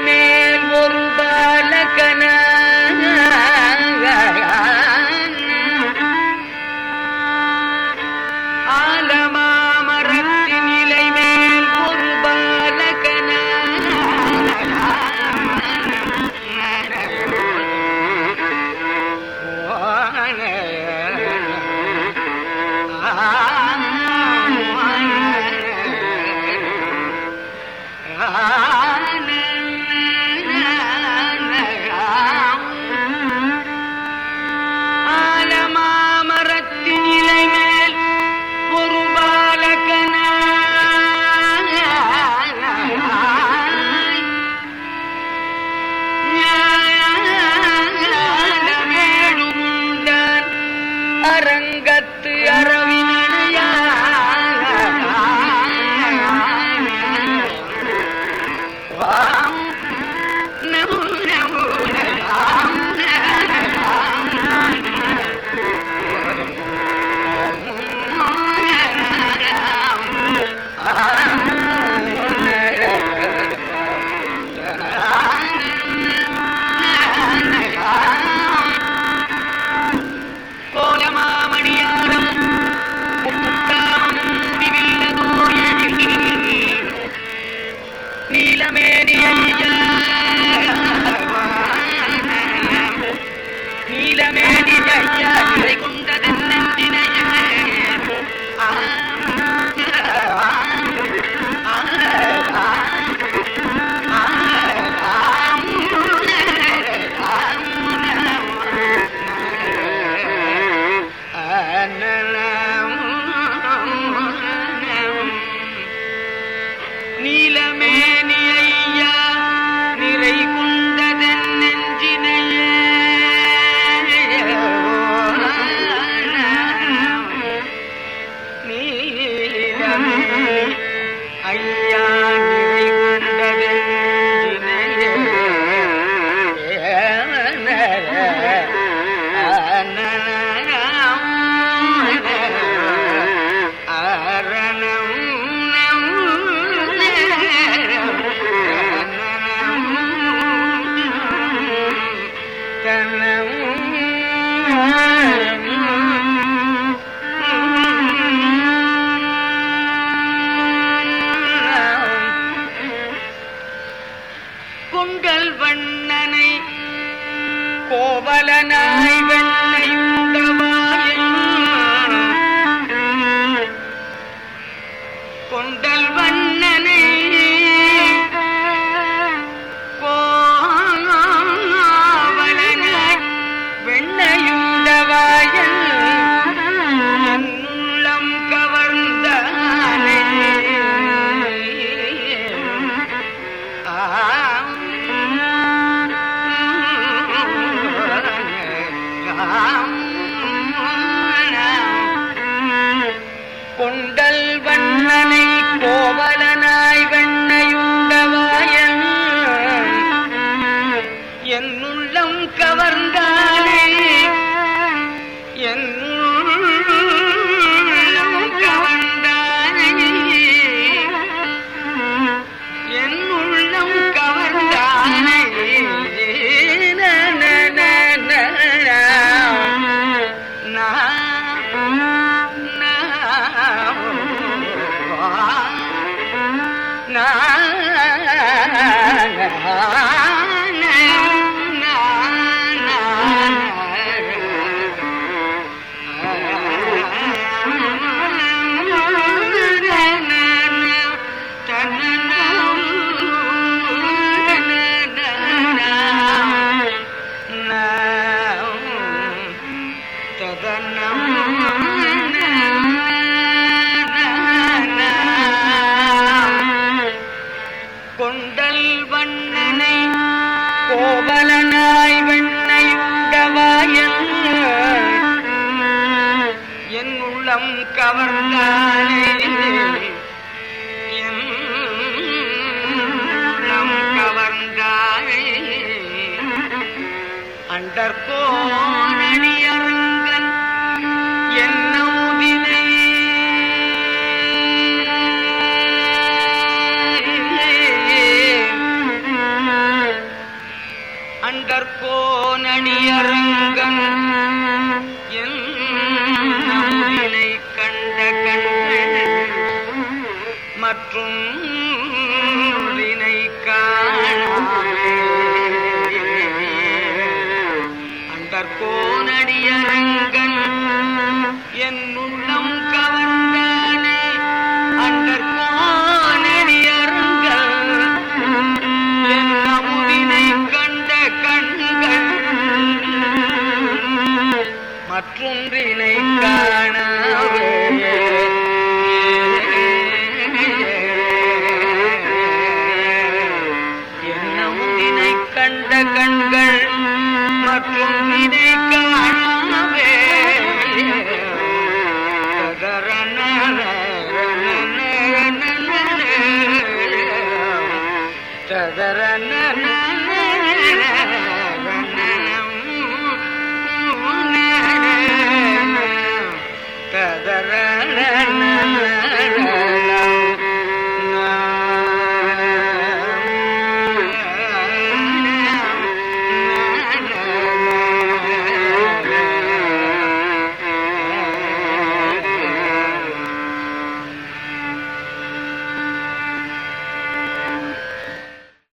மேல் ஒரு பாலகன அரங்கத்து ஐயா கோவலனாய் கொண்டல் வண்ணனை கோவலனாய் வெண்ணையுண்டவாயன் உள்ளம் கவர்ந்தானே. ஆ கொண்டல் வண்ணனை கோபலனாய் வெண்ணை உண்டவாயன் என் உள்ளம் கவர்ந்தானே என் உள்ளம் அண்டர்கோ அண்டர்கோணடியரங்கன் என்ன உதினை கண்ட கண்கள் மற்றும் காண